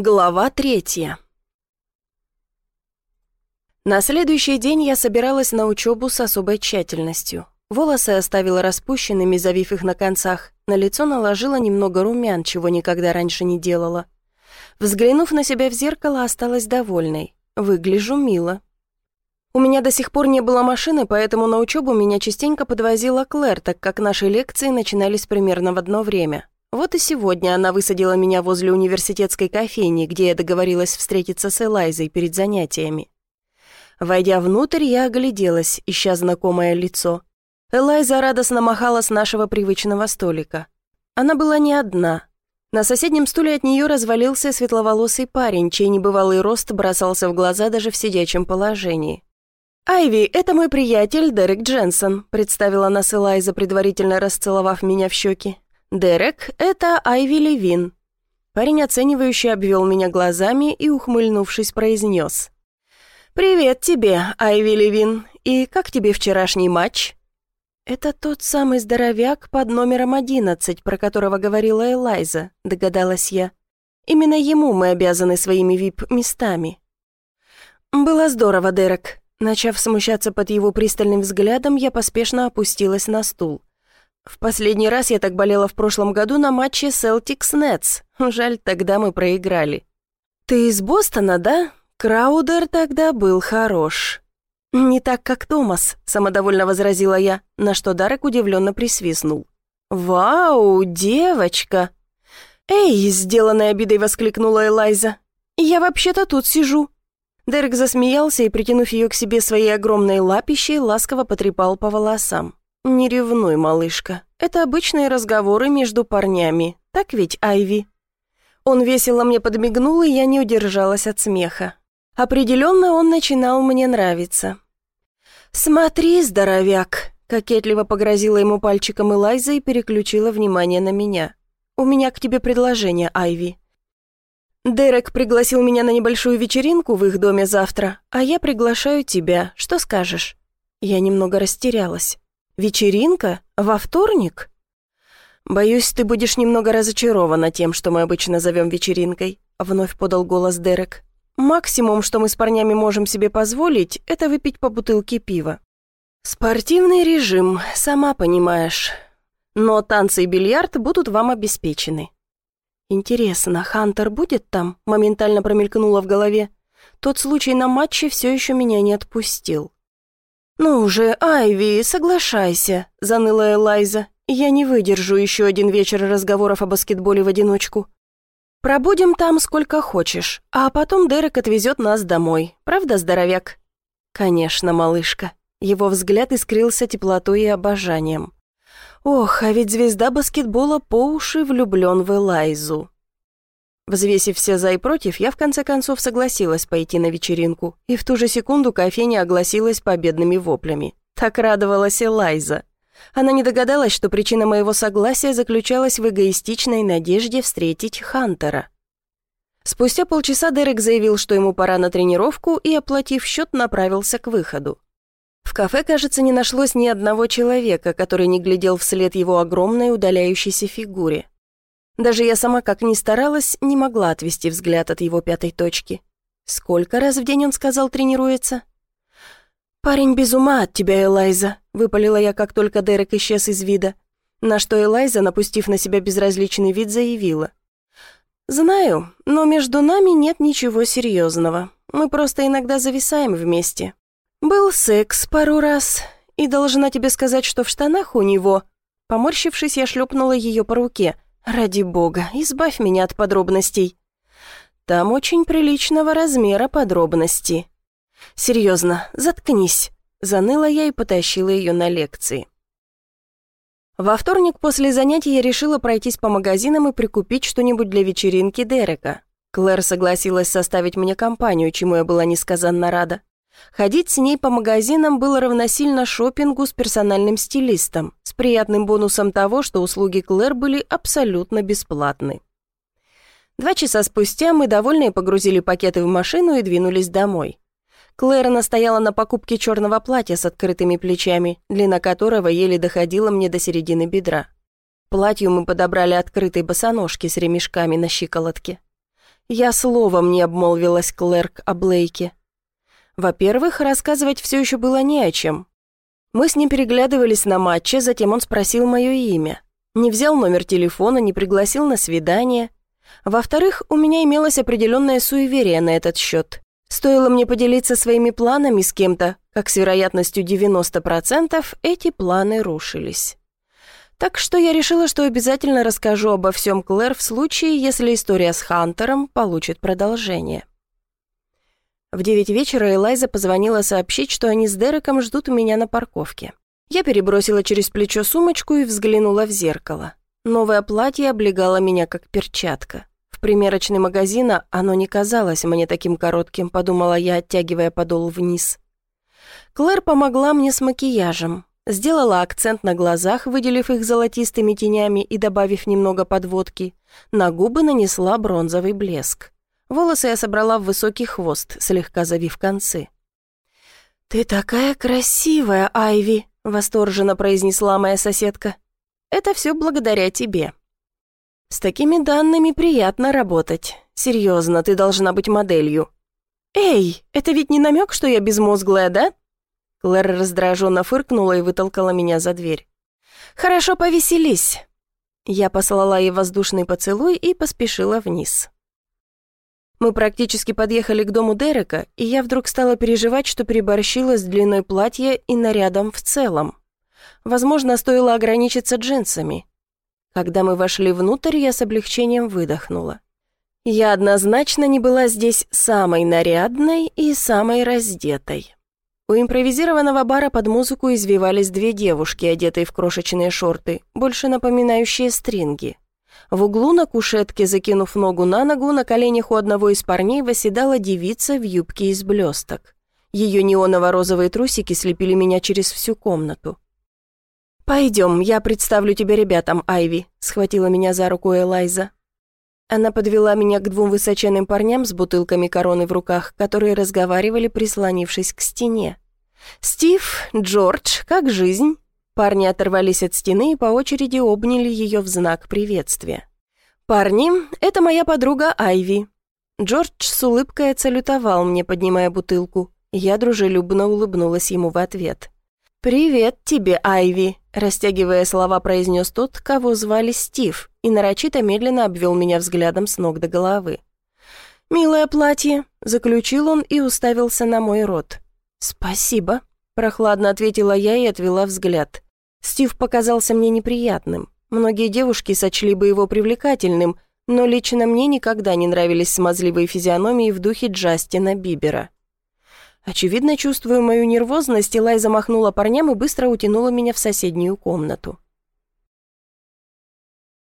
Глава третья На следующий день я собиралась на учебу с особой тщательностью. Волосы оставила распущенными, завив их на концах. На лицо наложила немного румян, чего никогда раньше не делала. Взглянув на себя в зеркало, осталась довольной. Выгляжу мило. У меня до сих пор не было машины, поэтому на учебу меня частенько подвозила Клэр, так как наши лекции начинались примерно в одно время. Вот и сегодня она высадила меня возле университетской кофейни, где я договорилась встретиться с Элайзой перед занятиями. Войдя внутрь, я огляделась, ища знакомое лицо. Элайза радостно махала с нашего привычного столика. Она была не одна. На соседнем стуле от нее развалился светловолосый парень, чей небывалый рост бросался в глаза даже в сидячем положении. «Айви, это мой приятель Дерек Дженсон», представила нас Элайза, предварительно расцеловав меня в щеки. «Дерек, это Айви Левин». Парень оценивающе обвел меня глазами и, ухмыльнувшись, произнес. «Привет тебе, Айви Левин. И как тебе вчерашний матч?» «Это тот самый здоровяк под номером одиннадцать, про которого говорила Элайза», — догадалась я. «Именно ему мы обязаны своими вип-местами». «Было здорово, Дерек». Начав смущаться под его пристальным взглядом, я поспешно опустилась на стул. В последний раз я так болела в прошлом году на матче Celtics Nets. Жаль, тогда мы проиграли. Ты из Бостона, да? Краудер тогда был хорош. Не так, как Томас, самодовольно возразила я, на что Дарек удивленно присвистнул. Вау, девочка! Эй, сделанной обидой воскликнула Элайза. Я вообще-то тут сижу. Дерек засмеялся и, притянув ее к себе своей огромной лапищей, ласково потрепал по волосам. «Не ревнуй, малышка. Это обычные разговоры между парнями. Так ведь, Айви?» Он весело мне подмигнул, и я не удержалась от смеха. Определенно он начинал мне нравиться. «Смотри, здоровяк!» — кокетливо погрозила ему пальчиком Элайза и переключила внимание на меня. «У меня к тебе предложение, Айви. Дерек пригласил меня на небольшую вечеринку в их доме завтра, а я приглашаю тебя. Что скажешь?» Я немного растерялась. «Вечеринка? Во вторник?» «Боюсь, ты будешь немного разочарована тем, что мы обычно зовем вечеринкой», — вновь подал голос Дерек. «Максимум, что мы с парнями можем себе позволить, это выпить по бутылке пива. Спортивный режим, сама понимаешь. Но танцы и бильярд будут вам обеспечены». «Интересно, Хантер будет там?» — моментально промелькнуло в голове. Тот случай на матче все еще меня не отпустил. «Ну уже, Айви, соглашайся», — заныла Элайза. «Я не выдержу еще один вечер разговоров о баскетболе в одиночку. Пробудем там сколько хочешь, а потом Дерек отвезет нас домой. Правда, здоровяк?» «Конечно, малышка». Его взгляд искрился теплотой и обожанием. «Ох, а ведь звезда баскетбола по уши влюблен в Элайзу». Взвесив все за и против, я в конце концов согласилась пойти на вечеринку, и в ту же секунду кофейня огласилась победными воплями. Так радовалась Элайза. Она не догадалась, что причина моего согласия заключалась в эгоистичной надежде встретить Хантера. Спустя полчаса Дерек заявил, что ему пора на тренировку, и, оплатив счет, направился к выходу. В кафе, кажется, не нашлось ни одного человека, который не глядел вслед его огромной удаляющейся фигуре. Даже я сама, как ни старалась, не могла отвести взгляд от его пятой точки. Сколько раз в день он сказал тренируется? «Парень без ума от тебя, Элайза», — выпалила я, как только Дерек исчез из вида. На что Элайза, напустив на себя безразличный вид, заявила. «Знаю, но между нами нет ничего серьезного. Мы просто иногда зависаем вместе. Был секс пару раз, и должна тебе сказать, что в штанах у него...» Поморщившись, я шлепнула ее по руке — «Ради бога, избавь меня от подробностей». «Там очень приличного размера подробности». «Серьезно, заткнись», — заныла я и потащила ее на лекции. Во вторник после занятий я решила пройтись по магазинам и прикупить что-нибудь для вечеринки Дерека. Клэр согласилась составить мне компанию, чему я была несказанно рада. Ходить с ней по магазинам было равносильно шопингу с персональным стилистом, с приятным бонусом того, что услуги Клэр были абсолютно бесплатны. Два часа спустя мы, довольные, погрузили пакеты в машину и двинулись домой. Клэр настояла на покупке черного платья с открытыми плечами, длина которого еле доходила мне до середины бедра. Платью мы подобрали открытые босоножки с ремешками на щиколотке. Я словом не обмолвилась Клэрк о Блейке. Во-первых, рассказывать все еще было не о чем. Мы с ним переглядывались на матче, затем он спросил мое имя. Не взял номер телефона, не пригласил на свидание. Во-вторых, у меня имелось определенное суеверие на этот счет. Стоило мне поделиться своими планами с кем-то, как с вероятностью 90% эти планы рушились. Так что я решила, что обязательно расскажу обо всем Клэр в случае, если история с Хантером получит продолжение. В девять вечера Элайза позвонила сообщить, что они с Дереком ждут меня на парковке. Я перебросила через плечо сумочку и взглянула в зеркало. Новое платье облегало меня как перчатка. В примерочной магазина оно не казалось мне таким коротким, подумала я, оттягивая подол вниз. Клэр помогла мне с макияжем. Сделала акцент на глазах, выделив их золотистыми тенями и добавив немного подводки. На губы нанесла бронзовый блеск. Волосы я собрала в высокий хвост, слегка завив концы. «Ты такая красивая, Айви!» — восторженно произнесла моя соседка. «Это все благодаря тебе», с такими данными приятно работать. Серьезно, ты должна быть моделью. Эй, это ведь не намек, что я безмозглая, да? Клэр раздраженно фыркнула и вытолкала меня за дверь. Хорошо, повеселись. Я послала ей воздушный поцелуй и поспешила вниз. Мы практически подъехали к дому Дерека, и я вдруг стала переживать, что переборщила с длиной платья и нарядом в целом. Возможно, стоило ограничиться джинсами. Когда мы вошли внутрь, я с облегчением выдохнула. Я однозначно не была здесь самой нарядной и самой раздетой. У импровизированного бара под музыку извивались две девушки, одетые в крошечные шорты, больше напоминающие стринги. В углу на кушетке, закинув ногу на ногу, на коленях у одного из парней восседала девица в юбке из блесток. Ее неоново-розовые трусики слепили меня через всю комнату. «Пойдем, я представлю тебя ребятам, Айви», — схватила меня за руку Элайза. Она подвела меня к двум высоченным парням с бутылками короны в руках, которые разговаривали, прислонившись к стене. «Стив, Джордж, как жизнь?» Парни оторвались от стены и по очереди обняли ее в знак приветствия. «Парни, это моя подруга Айви». Джордж с улыбкой отсалютовал мне, поднимая бутылку. Я дружелюбно улыбнулась ему в ответ. «Привет тебе, Айви», — растягивая слова, произнес тот, кого звали Стив, и нарочито медленно обвел меня взглядом с ног до головы. «Милое платье», — заключил он и уставился на мой рот. «Спасибо», — прохладно ответила я и отвела взгляд. Стив показался мне неприятным. Многие девушки сочли бы его привлекательным, но лично мне никогда не нравились смазливые физиономии в духе Джастина Бибера. Очевидно, чувствуя мою нервозность, Элай замахнула парням и быстро утянула меня в соседнюю комнату.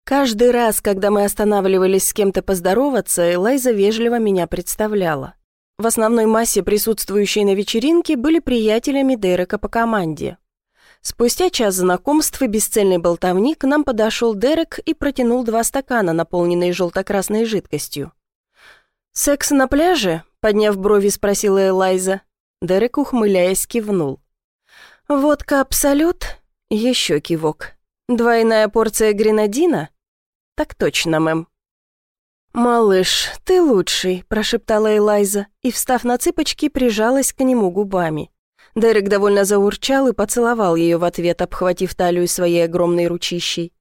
Каждый раз, когда мы останавливались с кем-то поздороваться, Элайза вежливо меня представляла. В основной массе присутствующие на вечеринке были приятелями Дерека по команде. Спустя час знакомств и бесцельной болтовни нам подошел Дерек и протянул два стакана, наполненные желто-красной жидкостью. «Секс на пляже?» — подняв брови, спросила Элайза. Дерек, ухмыляясь, кивнул. «Водка Абсолют?» Еще кивок. «Двойная порция гренадина?» «Так точно, мэм». «Малыш, ты лучший», – прошептала Элайза и, встав на цыпочки, прижалась к нему губами. Дерек довольно заурчал и поцеловал ее в ответ, обхватив талию своей огромной ручищей.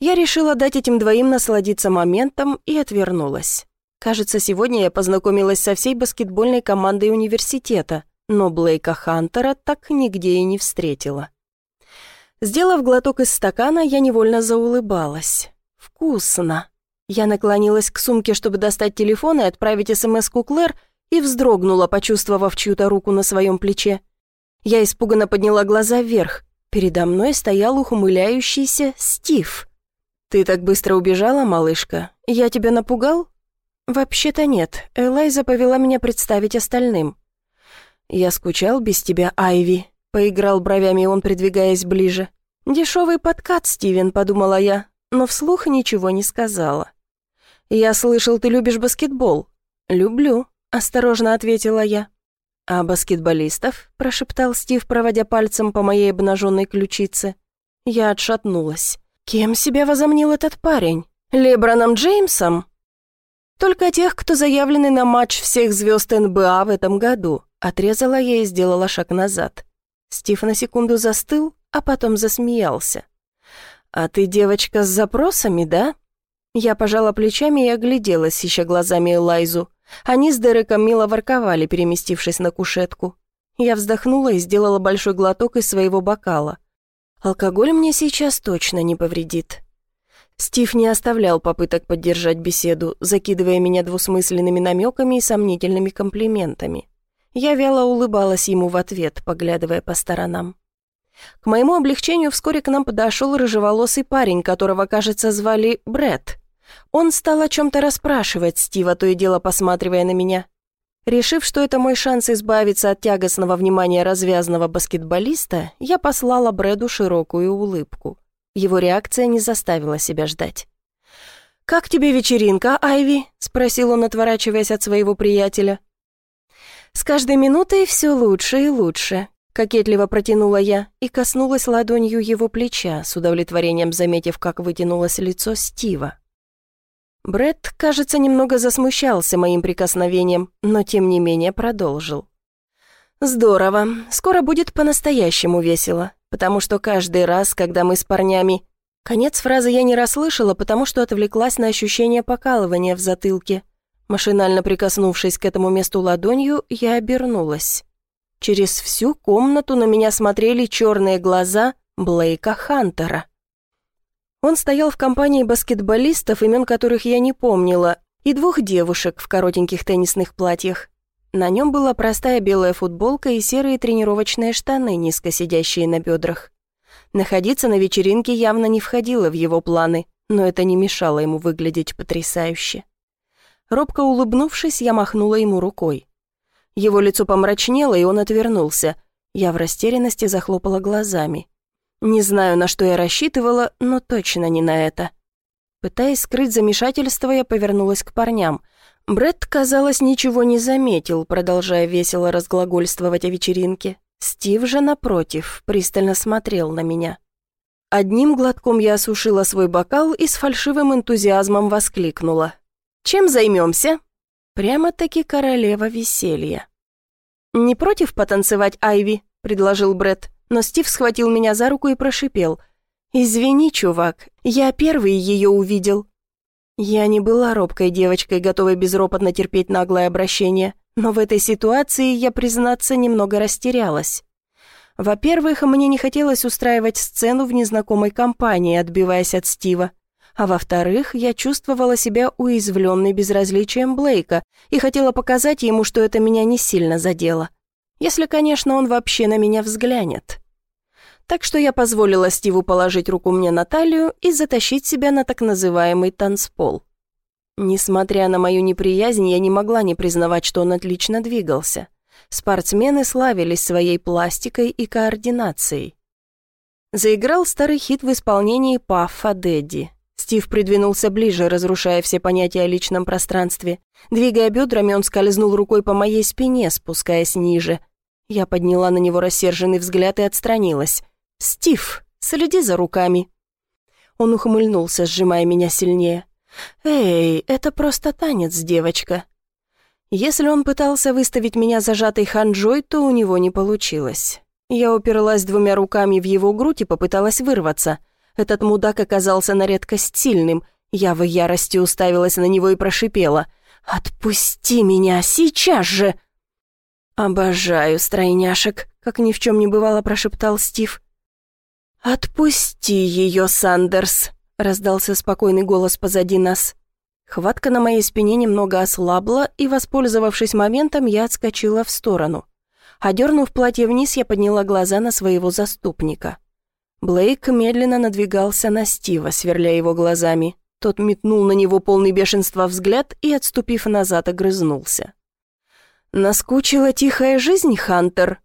Я решила дать этим двоим насладиться моментом и отвернулась. Кажется, сегодня я познакомилась со всей баскетбольной командой университета, но Блейка Хантера так нигде и не встретила. Сделав глоток из стакана, я невольно заулыбалась. «Вкусно!» Я наклонилась к сумке, чтобы достать телефон и отправить СМС-ку Клэр, и вздрогнула, почувствовав чью-то руку на своем плече. Я испуганно подняла глаза вверх. Передо мной стоял ухмыляющийся Стив. «Ты так быстро убежала, малышка? Я тебя напугал?» «Вообще-то нет. Элайза повела меня представить остальным». «Я скучал без тебя, Айви», — поиграл бровями он, придвигаясь ближе. «Дешевый подкат, Стивен», — подумала я, но вслух ничего не сказала. «Я слышал, ты любишь баскетбол». «Люблю», — осторожно ответила я. «А баскетболистов?» — прошептал Стив, проводя пальцем по моей обнаженной ключице. Я отшатнулась. «Кем себя возомнил этот парень? Леброном Джеймсом?» «Только тех, кто заявлены на матч всех звезд НБА в этом году», отрезала я и сделала шаг назад. Стив на секунду застыл, а потом засмеялся. «А ты девочка с запросами, да?» Я пожала плечами и огляделась, ища глазами Элайзу. Они с Дереком мило ворковали, переместившись на кушетку. Я вздохнула и сделала большой глоток из своего бокала. Алкоголь мне сейчас точно не повредит. Стив не оставлял попыток поддержать беседу, закидывая меня двусмысленными намеками и сомнительными комплиментами. Я вяло улыбалась ему в ответ, поглядывая по сторонам. К моему облегчению вскоре к нам подошел рыжеволосый парень, которого, кажется, звали Бред. Он стал о чем-то расспрашивать Стива, то и дело посматривая на меня. Решив, что это мой шанс избавиться от тягостного внимания развязного баскетболиста, я послала Брэду широкую улыбку. Его реакция не заставила себя ждать. «Как тебе вечеринка, Айви?» — спросил он, отворачиваясь от своего приятеля. «С каждой минутой все лучше и лучше», — кокетливо протянула я и коснулась ладонью его плеча, с удовлетворением заметив, как вытянулось лицо Стива. Бред, кажется, немного засмущался моим прикосновением, но тем не менее продолжил. «Здорово. Скоро будет по-настоящему весело, потому что каждый раз, когда мы с парнями...» Конец фразы я не расслышала, потому что отвлеклась на ощущение покалывания в затылке. Машинально прикоснувшись к этому месту ладонью, я обернулась. Через всю комнату на меня смотрели черные глаза Блейка Хантера. Он стоял в компании баскетболистов, имен которых я не помнила, и двух девушек в коротеньких теннисных платьях. На нем была простая белая футболка и серые тренировочные штаны, низко сидящие на бедрах. Находиться на вечеринке явно не входило в его планы, но это не мешало ему выглядеть потрясающе. Робко улыбнувшись, я махнула ему рукой. Его лицо помрачнело, и он отвернулся. Я в растерянности захлопала глазами. Не знаю, на что я рассчитывала, но точно не на это. Пытаясь скрыть замешательство, я повернулась к парням. Брэд, казалось, ничего не заметил, продолжая весело разглагольствовать о вечеринке. Стив же, напротив, пристально смотрел на меня. Одним глотком я осушила свой бокал и с фальшивым энтузиазмом воскликнула. «Чем займемся?» Прямо-таки королева веселья. «Не против потанцевать, Айви?» — предложил Брэд но Стив схватил меня за руку и прошипел. «Извини, чувак, я первый ее увидел». Я не была робкой девочкой, готовой безропотно терпеть наглое обращение, но в этой ситуации я, признаться, немного растерялась. Во-первых, мне не хотелось устраивать сцену в незнакомой компании, отбиваясь от Стива. А во-вторых, я чувствовала себя уязвленной безразличием Блейка и хотела показать ему, что это меня не сильно задело. Если, конечно, он вообще на меня взглянет. Так что я позволила Стиву положить руку мне на талию и затащить себя на так называемый танцпол. Несмотря на мою неприязнь, я не могла не признавать, что он отлично двигался. Спортсмены славились своей пластикой и координацией. Заиграл старый хит в исполнении Паффа Дэдди. Стив придвинулся ближе, разрушая все понятия о личном пространстве. Двигая бедрами, он скользнул рукой по моей спине, спускаясь ниже. Я подняла на него рассерженный взгляд и отстранилась. «Стив, следи за руками». Он ухмыльнулся, сжимая меня сильнее. «Эй, это просто танец, девочка». Если он пытался выставить меня зажатой ханджой, то у него не получилось. Я уперлась двумя руками в его грудь и попыталась вырваться — этот мудак оказался на редкость сильным. Я в ярости уставилась на него и прошипела. «Отпусти меня, сейчас же!» «Обожаю стройняшек», — как ни в чем не бывало прошептал Стив. «Отпусти ее, Сандерс», — раздался спокойный голос позади нас. Хватка на моей спине немного ослабла, и, воспользовавшись моментом, я отскочила в сторону. Одернув платье вниз, я подняла глаза на своего заступника. Блейк медленно надвигался на Стива, сверля его глазами. Тот метнул на него полный бешенства взгляд и, отступив назад, огрызнулся. «Наскучила тихая жизнь, Хантер?»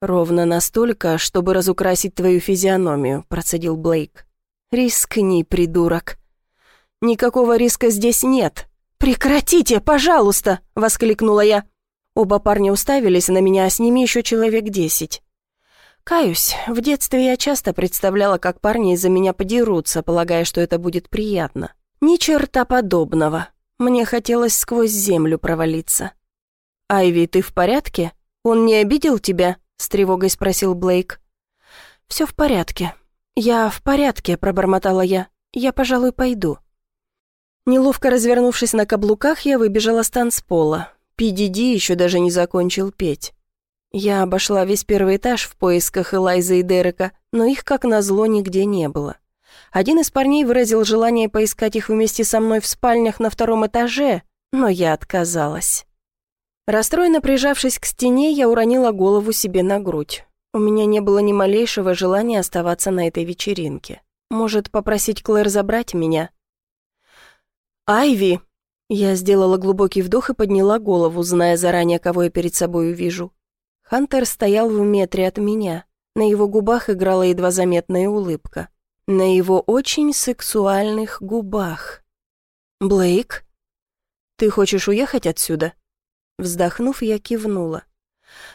«Ровно настолько, чтобы разукрасить твою физиономию», — процедил Блейк. «Рискни, придурок». «Никакого риска здесь нет». «Прекратите, пожалуйста!» — воскликнула я. Оба парня уставились на меня, а с ними еще человек десять. Каюсь, в детстве я часто представляла, как парни из-за меня подерутся, полагая, что это будет приятно. Ни черта подобного. Мне хотелось сквозь землю провалиться. «Айви, ты в порядке? Он не обидел тебя?» — с тревогой спросил Блейк. «Все в порядке. Я в порядке», — пробормотала я. «Я, пожалуй, пойду». Неловко развернувшись на каблуках, я выбежала с танцпола. PDD еще даже не закончил петь. Я обошла весь первый этаж в поисках Элайзы и Дерека, но их, как назло, нигде не было. Один из парней выразил желание поискать их вместе со мной в спальнях на втором этаже, но я отказалась. Расстроенно прижавшись к стене, я уронила голову себе на грудь. У меня не было ни малейшего желания оставаться на этой вечеринке. Может, попросить Клэр забрать меня? «Айви!» Я сделала глубокий вдох и подняла голову, зная заранее, кого я перед собой увижу. Хантер стоял в метре от меня. На его губах играла едва заметная улыбка. На его очень сексуальных губах. «Блейк, ты хочешь уехать отсюда?» Вздохнув, я кивнула.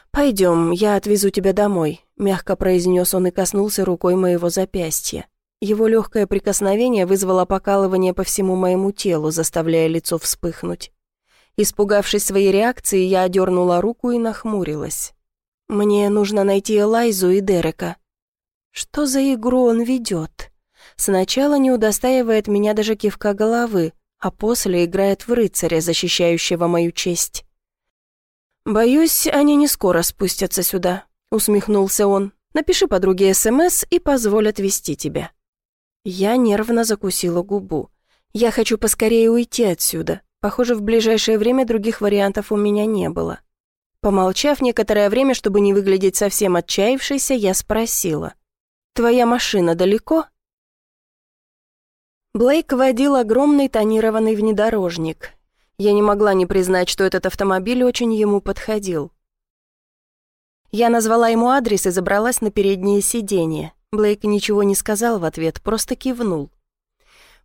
«Пойдем, я отвезу тебя домой», — мягко произнес он и коснулся рукой моего запястья. Его легкое прикосновение вызвало покалывание по всему моему телу, заставляя лицо вспыхнуть. Испугавшись своей реакции, я одернула руку и нахмурилась. «Мне нужно найти Элайзу и Дерека». Что за игру он ведет? Сначала не удостаивает меня даже кивка головы, а после играет в рыцаря, защищающего мою честь. «Боюсь, они не скоро спустятся сюда», — усмехнулся он. «Напиши подруге СМС и позволь отвезти тебя». Я нервно закусила губу. Я хочу поскорее уйти отсюда. Похоже, в ближайшее время других вариантов у меня не было. Помолчав некоторое время, чтобы не выглядеть совсем отчаявшейся, я спросила. «Твоя машина далеко?» Блейк водил огромный тонированный внедорожник. Я не могла не признать, что этот автомобиль очень ему подходил. Я назвала ему адрес и забралась на переднее сиденье. Блейк ничего не сказал в ответ, просто кивнул.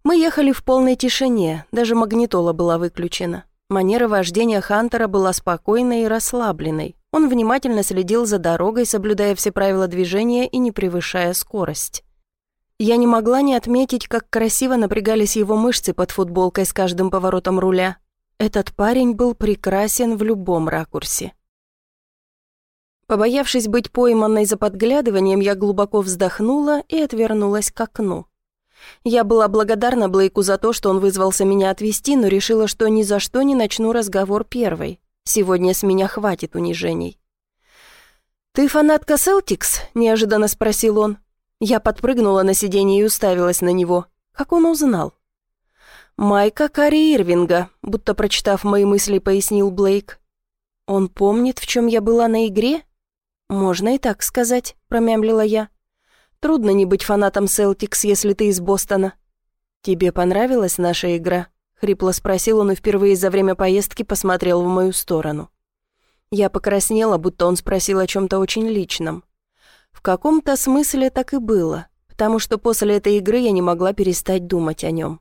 Мы ехали в полной тишине, даже магнитола была выключена. Манера вождения Хантера была спокойной и расслабленной. Он внимательно следил за дорогой, соблюдая все правила движения и не превышая скорость. Я не могла не отметить, как красиво напрягались его мышцы под футболкой с каждым поворотом руля. Этот парень был прекрасен в любом ракурсе. Побоявшись быть пойманной за подглядыванием, я глубоко вздохнула и отвернулась к окну. Я была благодарна Блейку за то, что он вызвался меня отвезти, но решила, что ни за что не начну разговор первой. Сегодня с меня хватит унижений. «Ты фанатка Селтикс?» – неожиданно спросил он. Я подпрыгнула на сиденье и уставилась на него. Как он узнал? «Майка Карри Ирвинга», будто прочитав мои мысли, пояснил Блейк. «Он помнит, в чем я была на игре?» «Можно и так сказать», — промямлила я. «Трудно не быть фанатом Селтикс, если ты из Бостона». «Тебе понравилась наша игра?» — хрипло спросил он и впервые за время поездки посмотрел в мою сторону. Я покраснела, будто он спросил о чем-то очень личном. В каком-то смысле так и было, потому что после этой игры я не могла перестать думать о нем.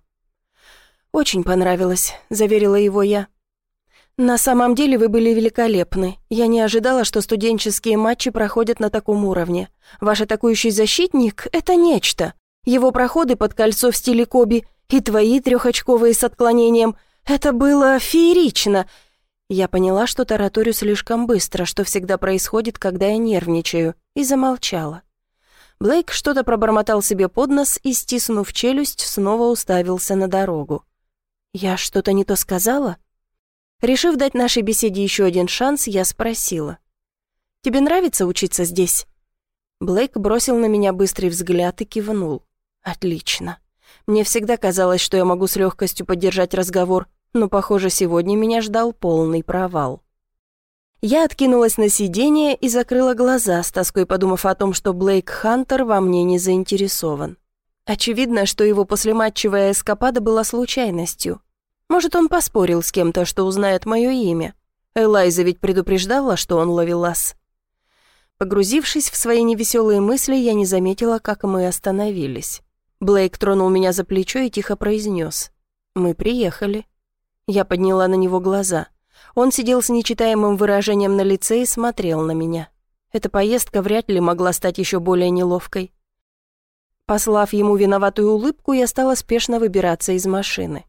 «Очень понравилось», — заверила его я. «На самом деле вы были великолепны. Я не ожидала, что студенческие матчи проходят на таком уровне. Ваш атакующий защитник — это нечто. Его проходы под кольцо в стиле Коби и твои трехочковые с отклонением — это было феерично». Я поняла, что тараторю слишком быстро, что всегда происходит, когда я нервничаю, и замолчала. Блейк что-то пробормотал себе под нос и, стиснув челюсть, снова уставился на дорогу. «Я что-то не то сказала?» Решив дать нашей беседе еще один шанс, я спросила. «Тебе нравится учиться здесь?» Блейк бросил на меня быстрый взгляд и кивнул. «Отлично. Мне всегда казалось, что я могу с легкостью поддержать разговор, но, похоже, сегодня меня ждал полный провал». Я откинулась на сиденье и закрыла глаза, с тоской подумав о том, что Блейк Хантер во мне не заинтересован. Очевидно, что его послематчевая эскапада была случайностью. Может, он поспорил с кем-то, что узнает мое имя. Элайза ведь предупреждала, что он ловелас. Погрузившись в свои невеселые мысли, я не заметила, как мы остановились. Блейк тронул меня за плечо и тихо произнес. «Мы приехали». Я подняла на него глаза. Он сидел с нечитаемым выражением на лице и смотрел на меня. Эта поездка вряд ли могла стать еще более неловкой. Послав ему виноватую улыбку, я стала спешно выбираться из машины.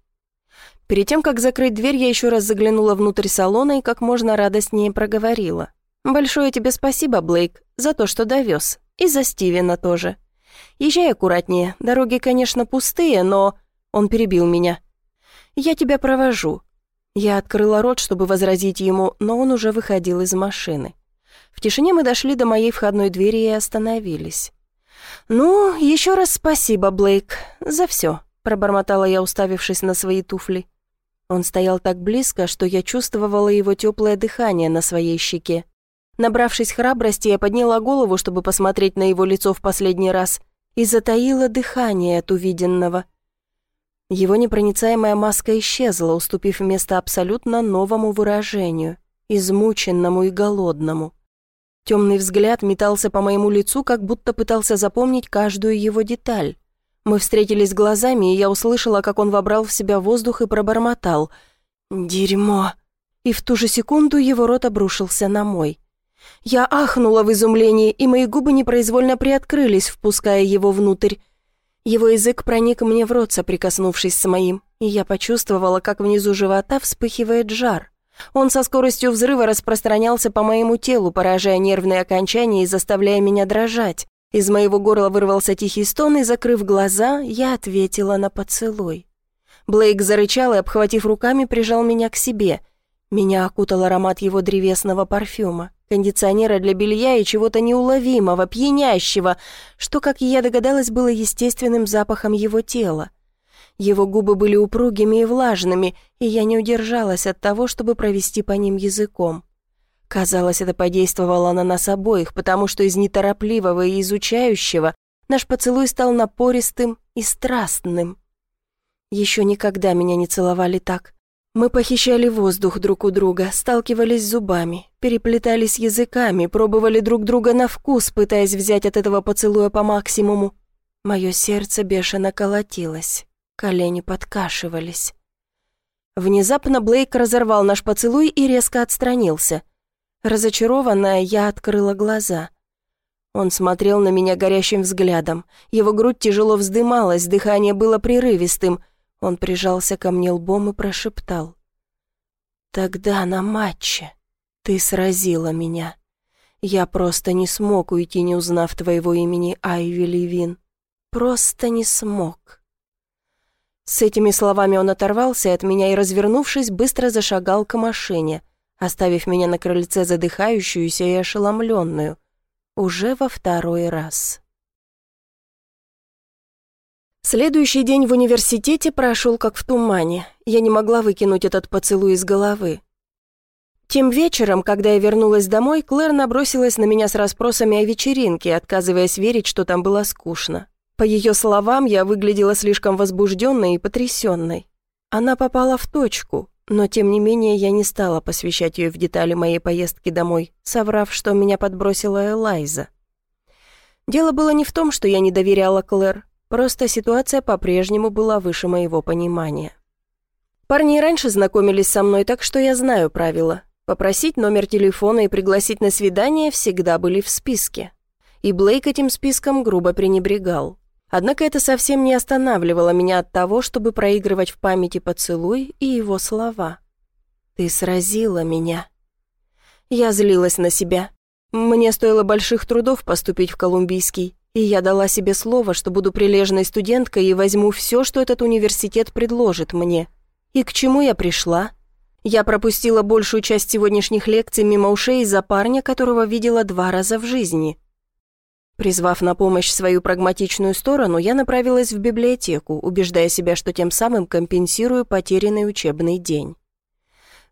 Перед тем, как закрыть дверь, я еще раз заглянула внутрь салона и как можно радостнее проговорила. «Большое тебе спасибо, Блейк, за то, что довез. И за Стивена тоже. Езжай аккуратнее, дороги, конечно, пустые, но...» Он перебил меня. «Я тебя провожу». Я открыла рот, чтобы возразить ему, но он уже выходил из машины. В тишине мы дошли до моей входной двери и остановились. «Ну, еще раз спасибо, Блейк, за все», — пробормотала я, уставившись на свои туфли. Он стоял так близко, что я чувствовала его теплое дыхание на своей щеке. Набравшись храбрости, я подняла голову, чтобы посмотреть на его лицо в последний раз, и затаила дыхание от увиденного. Его непроницаемая маска исчезла, уступив место абсолютно новому выражению, измученному и голодному. Темный взгляд метался по моему лицу, как будто пытался запомнить каждую его деталь. Мы встретились глазами, и я услышала, как он вобрал в себя воздух и пробормотал. «Дерьмо!» И в ту же секунду его рот обрушился на мой. Я ахнула в изумлении, и мои губы непроизвольно приоткрылись, впуская его внутрь. Его язык проник мне в рот, соприкоснувшись с моим, и я почувствовала, как внизу живота вспыхивает жар. Он со скоростью взрыва распространялся по моему телу, поражая нервные окончания и заставляя меня дрожать. Из моего горла вырвался тихий стон, и, закрыв глаза, я ответила на поцелуй. Блейк зарычал и, обхватив руками, прижал меня к себе. Меня окутал аромат его древесного парфюма, кондиционера для белья и чего-то неуловимого, пьянящего, что, как я догадалась, было естественным запахом его тела. Его губы были упругими и влажными, и я не удержалась от того, чтобы провести по ним языком. Казалось, это подействовало на нас обоих, потому что из неторопливого и изучающего наш поцелуй стал напористым и страстным. Еще никогда меня не целовали так. Мы похищали воздух друг у друга, сталкивались зубами, переплетались языками, пробовали друг друга на вкус, пытаясь взять от этого поцелуя по максимуму. Мое сердце бешено колотилось. Колени подкашивались. Внезапно Блейк разорвал наш поцелуй и резко отстранился. Разочарованная, я открыла глаза. Он смотрел на меня горящим взглядом. Его грудь тяжело вздымалась, дыхание было прерывистым. Он прижался ко мне лбом и прошептал. «Тогда на матче ты сразила меня. Я просто не смог уйти, не узнав твоего имени Айви Левин. Просто не смог». С этими словами он оторвался от меня и, развернувшись, быстро зашагал к машине, оставив меня на крыльце задыхающуюся и ошеломленную. Уже во второй раз. Следующий день в университете прошел как в тумане. Я не могла выкинуть этот поцелуй из головы. Тем вечером, когда я вернулась домой, Клэр набросилась на меня с расспросами о вечеринке, отказываясь верить, что там было скучно. По ее словам, я выглядела слишком возбужденной и потрясенной. Она попала в точку, но тем не менее я не стала посвящать ее в детали моей поездки домой, соврав, что меня подбросила Элайза. Дело было не в том, что я не доверяла Клэр, просто ситуация по-прежнему была выше моего понимания. Парни раньше знакомились со мной, так что я знаю правила. Попросить номер телефона и пригласить на свидание всегда были в списке. И Блейк этим списком грубо пренебрегал. Однако это совсем не останавливало меня от того, чтобы проигрывать в памяти поцелуй и его слова. «Ты сразила меня». Я злилась на себя. Мне стоило больших трудов поступить в Колумбийский, и я дала себе слово, что буду прилежной студенткой и возьму все, что этот университет предложит мне. И к чему я пришла? Я пропустила большую часть сегодняшних лекций мимо ушей из-за парня, которого видела два раза в жизни — Призвав на помощь свою прагматичную сторону, я направилась в библиотеку, убеждая себя, что тем самым компенсирую потерянный учебный день.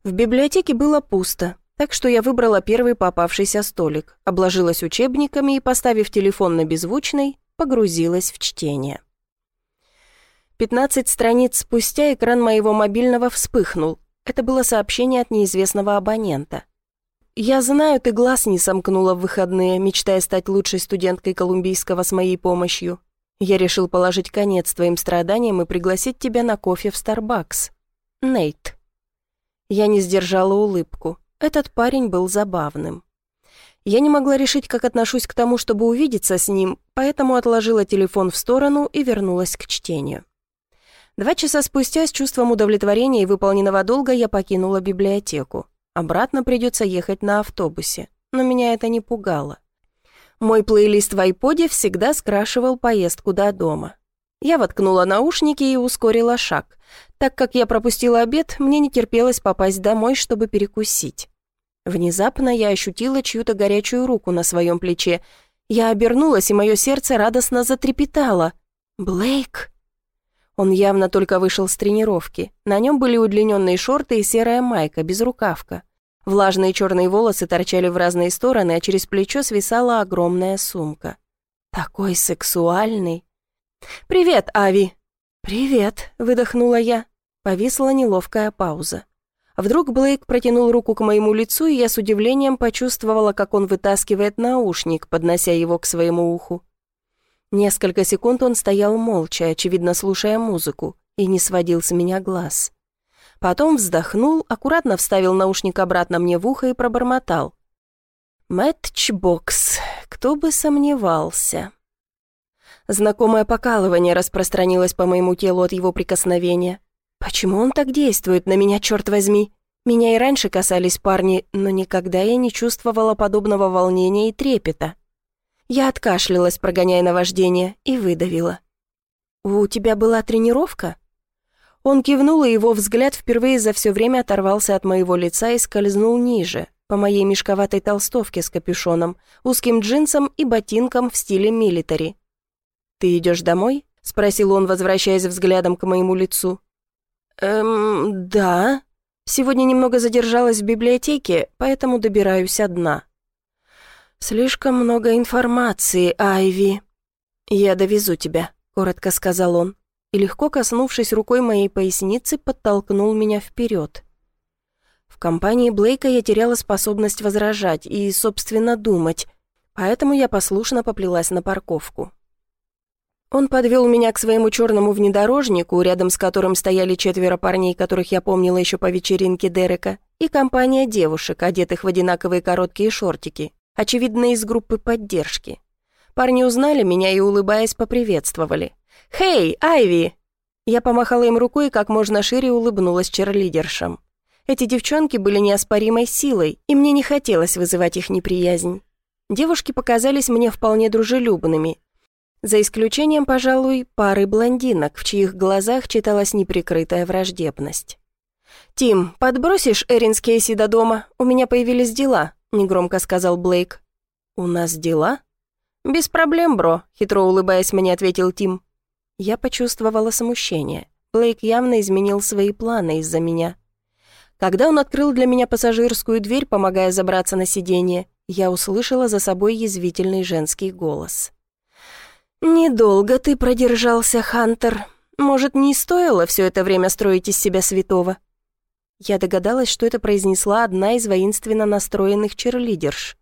В библиотеке было пусто, так что я выбрала первый попавшийся столик, обложилась учебниками и, поставив телефон на беззвучный, погрузилась в чтение. Пятнадцать страниц спустя экран моего мобильного вспыхнул. Это было сообщение от неизвестного абонента. «Я знаю, ты глаз не сомкнула в выходные, мечтая стать лучшей студенткой Колумбийского с моей помощью. Я решил положить конец твоим страданиям и пригласить тебя на кофе в Starbucks. Нейт». Я не сдержала улыбку. Этот парень был забавным. Я не могла решить, как отношусь к тому, чтобы увидеться с ним, поэтому отложила телефон в сторону и вернулась к чтению. Два часа спустя с чувством удовлетворения и выполненного долга я покинула библиотеку. Обратно придется ехать на автобусе, но меня это не пугало. Мой плейлист в айподе всегда скрашивал поездку до дома. Я воткнула наушники и ускорила шаг. Так как я пропустила обед, мне не терпелось попасть домой, чтобы перекусить. Внезапно я ощутила чью-то горячую руку на своем плече. Я обернулась, и мое сердце радостно затрепетало. «Блейк!» Он явно только вышел с тренировки. На нем были удлиненные шорты и серая майка, без рукавка. Влажные черные волосы торчали в разные стороны, а через плечо свисала огромная сумка. Такой сексуальный. «Привет, Ави!» «Привет!» — выдохнула я. Повисла неловкая пауза. Вдруг Блейк протянул руку к моему лицу, и я с удивлением почувствовала, как он вытаскивает наушник, поднося его к своему уху. Несколько секунд он стоял молча, очевидно слушая музыку, и не сводил с меня глаз. Потом вздохнул, аккуратно вставил наушник обратно мне в ухо и пробормотал. «Мэтчбокс, кто бы сомневался». Знакомое покалывание распространилось по моему телу от его прикосновения. Почему он так действует на меня, черт возьми? Меня и раньше касались парни, но никогда я не чувствовала подобного волнения и трепета. Я откашлялась, прогоняя наваждение, и выдавила. «У тебя была тренировка?» Он кивнул, и его взгляд впервые за все время оторвался от моего лица и скользнул ниже, по моей мешковатой толстовке с капюшоном, узким джинсам и ботинкам в стиле милитари. «Ты идешь домой?» — спросил он, возвращаясь взглядом к моему лицу. «Эм, да. Сегодня немного задержалась в библиотеке, поэтому добираюсь одна». «Слишком много информации, Айви». «Я довезу тебя», — коротко сказал он и, легко коснувшись рукой моей поясницы, подтолкнул меня вперед. В компании Блейка я теряла способность возражать и, собственно, думать, поэтому я послушно поплелась на парковку. Он подвел меня к своему черному внедорожнику, рядом с которым стояли четверо парней, которых я помнила еще по вечеринке Дерека, и компания девушек, одетых в одинаковые короткие шортики, очевидно, из группы поддержки. Парни узнали меня и, улыбаясь, поприветствовали. «Хей, Айви!» Я помахала им рукой и как можно шире улыбнулась черлидершам. Эти девчонки были неоспоримой силой, и мне не хотелось вызывать их неприязнь. Девушки показались мне вполне дружелюбными. За исключением, пожалуй, пары блондинок, в чьих глазах читалась неприкрытая враждебность. «Тим, подбросишь Эрин с Кейси до дома? У меня появились дела», — негромко сказал Блейк. «У нас дела?» «Без проблем, бро», — хитро улыбаясь мне ответил Тим. Я почувствовала смущение. Блейк явно изменил свои планы из-за меня. Когда он открыл для меня пассажирскую дверь, помогая забраться на сиденье, я услышала за собой язвительный женский голос. «Недолго ты продержался, Хантер. Может, не стоило все это время строить из себя святого?» Я догадалась, что это произнесла одна из воинственно настроенных черлидерш.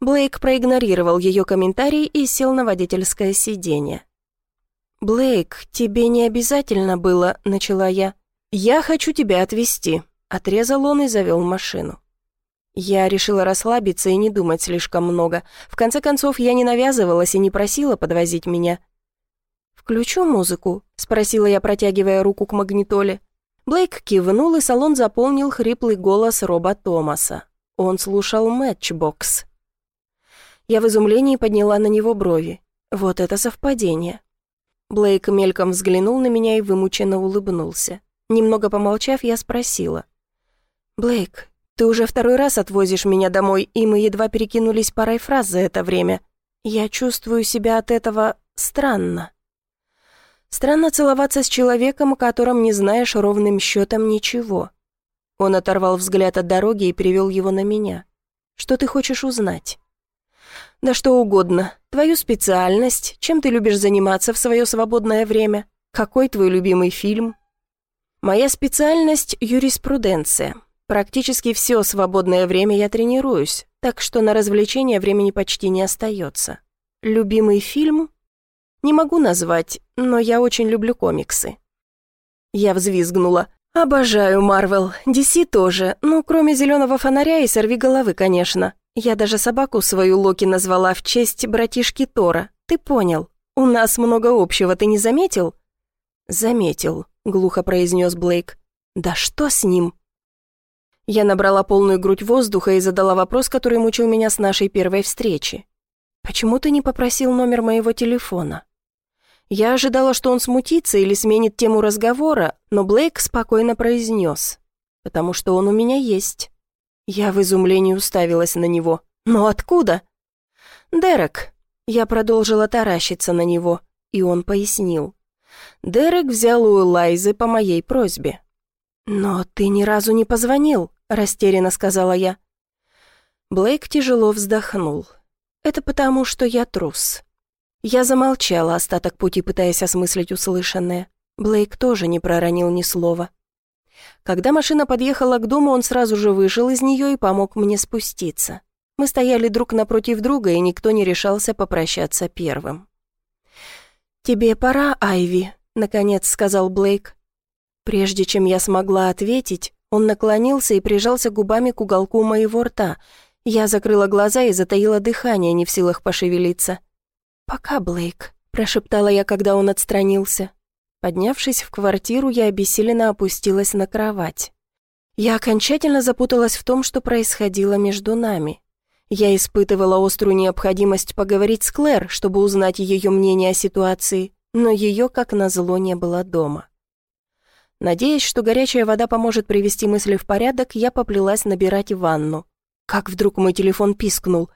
Блейк проигнорировал ее комментарий и сел на водительское сиденье. «Блейк, тебе не обязательно было», — начала я. «Я хочу тебя отвезти», — отрезал он и завел машину. Я решила расслабиться и не думать слишком много. В конце концов, я не навязывалась и не просила подвозить меня. «Включу музыку?» — спросила я, протягивая руку к магнитоле. Блейк кивнул, и салон заполнил хриплый голос Роба Томаса. Он слушал «Мэтчбокс». Я в изумлении подняла на него брови. Вот это совпадение. Блейк мельком взглянул на меня и вымученно улыбнулся. Немного помолчав, я спросила. «Блейк, ты уже второй раз отвозишь меня домой, и мы едва перекинулись парой фраз за это время. Я чувствую себя от этого странно». «Странно целоваться с человеком, о котором не знаешь ровным счетом ничего». Он оторвал взгляд от дороги и перевел его на меня. «Что ты хочешь узнать?» «Да что угодно. Твою специальность, чем ты любишь заниматься в свое свободное время, какой твой любимый фильм?» «Моя специальность — юриспруденция. Практически все свободное время я тренируюсь, так что на развлечения времени почти не остается. Любимый фильм? Не могу назвать, но я очень люблю комиксы». Я взвизгнула. «Обожаю Марвел, DC тоже, ну, кроме зеленого фонаря и сорви головы, конечно. Я даже собаку свою Локи назвала в честь братишки Тора. Ты понял. У нас много общего, ты не заметил?» «Заметил», — глухо произнес Блейк. «Да что с ним?» Я набрала полную грудь воздуха и задала вопрос, который мучил меня с нашей первой встречи. «Почему ты не попросил номер моего телефона?» Я ожидала, что он смутится или сменит тему разговора, но Блейк спокойно произнес. «Потому что он у меня есть». Я в изумлении уставилась на него. «Но откуда?» «Дерек». Я продолжила таращиться на него, и он пояснил. Дерек взял у Элайзы по моей просьбе. «Но ты ни разу не позвонил», — растерянно сказала я. Блейк тяжело вздохнул. «Это потому, что я трус». Я замолчала остаток пути, пытаясь осмыслить услышанное. Блейк тоже не проронил ни слова. Когда машина подъехала к дому, он сразу же вышел из нее и помог мне спуститься. Мы стояли друг напротив друга, и никто не решался попрощаться первым. «Тебе пора, Айви», — наконец сказал Блейк. Прежде чем я смогла ответить, он наклонился и прижался губами к уголку моего рта. Я закрыла глаза и затаила дыхание, не в силах пошевелиться. «Пока, Блейк», — прошептала я, когда он отстранился. Поднявшись в квартиру, я обессиленно опустилась на кровать. Я окончательно запуталась в том, что происходило между нами. Я испытывала острую необходимость поговорить с Клэр, чтобы узнать ее мнение о ситуации, но ее, как назло, не было дома. Надеясь, что горячая вода поможет привести мысли в порядок, я поплелась набирать ванну. Как вдруг мой телефон пискнул.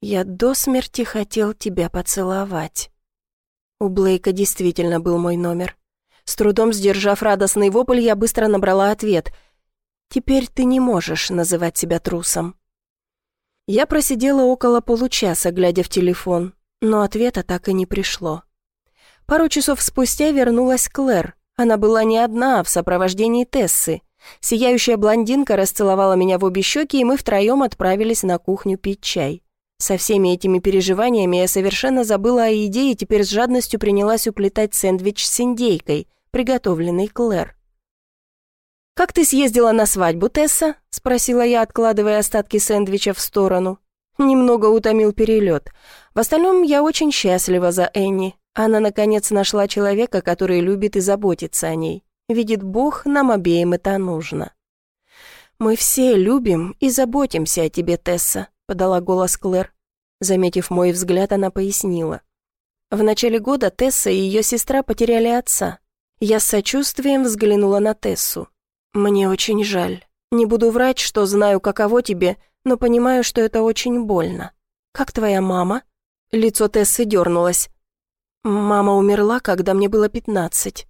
«Я до смерти хотел тебя поцеловать». У Блейка действительно был мой номер. С трудом сдержав радостный вопль, я быстро набрала ответ. «Теперь ты не можешь называть себя трусом». Я просидела около получаса, глядя в телефон, но ответа так и не пришло. Пару часов спустя вернулась Клэр. Она была не одна, а в сопровождении Тессы. Сияющая блондинка расцеловала меня в обе щеки, и мы втроем отправились на кухню пить чай. Со всеми этими переживаниями я совершенно забыла о еде и теперь с жадностью принялась уплетать сэндвич с индейкой, приготовленный Клэр. «Как ты съездила на свадьбу, Тесса?» — спросила я, откладывая остатки сэндвича в сторону. Немного утомил перелет. В остальном я очень счастлива за Энни. Она, наконец, нашла человека, который любит и заботится о ней. Видит Бог, нам обеим это нужно. «Мы все любим и заботимся о тебе, Тесса», подала голос Клэр. Заметив мой взгляд, она пояснила. В начале года Тесса и ее сестра потеряли отца. Я с сочувствием взглянула на Тессу. «Мне очень жаль. Не буду врать, что знаю, каково тебе, но понимаю, что это очень больно. Как твоя мама?» Лицо Тессы дернулось. «Мама умерла, когда мне было пятнадцать».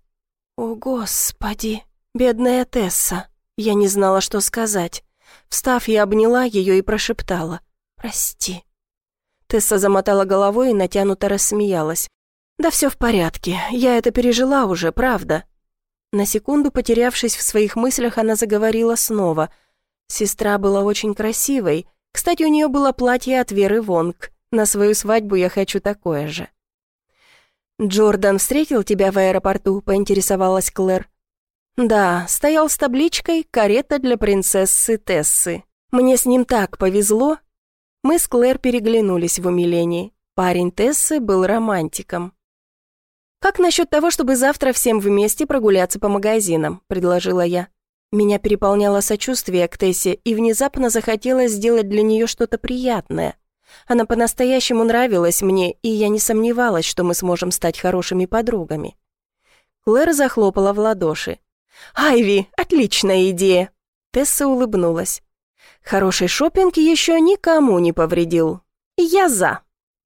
«О, Господи, бедная Тесса!» Я не знала, что сказать. Встав, я обняла ее и прошептала. «Прости». Тесса замотала головой и натянуто рассмеялась. «Да все в порядке, я это пережила уже, правда». На секунду, потерявшись в своих мыслях, она заговорила снова. Сестра была очень красивой. Кстати, у нее было платье от Веры Вонг. На свою свадьбу я хочу такое же. «Джордан встретил тебя в аэропорту?» — поинтересовалась Клэр. «Да, стоял с табличкой «Карета для принцессы Тессы». Мне с ним так повезло, мы с Клэр переглянулись в умилении. Парень Тессы был романтиком. «Как насчет того, чтобы завтра всем вместе прогуляться по магазинам?» – предложила я. Меня переполняло сочувствие к Тессе, и внезапно захотелось сделать для нее что-то приятное. Она по-настоящему нравилась мне, и я не сомневалась, что мы сможем стать хорошими подругами. Клэр захлопала в ладоши. «Айви, отличная идея!» Тесса улыбнулась. Хороший шопинг еще никому не повредил. Я за.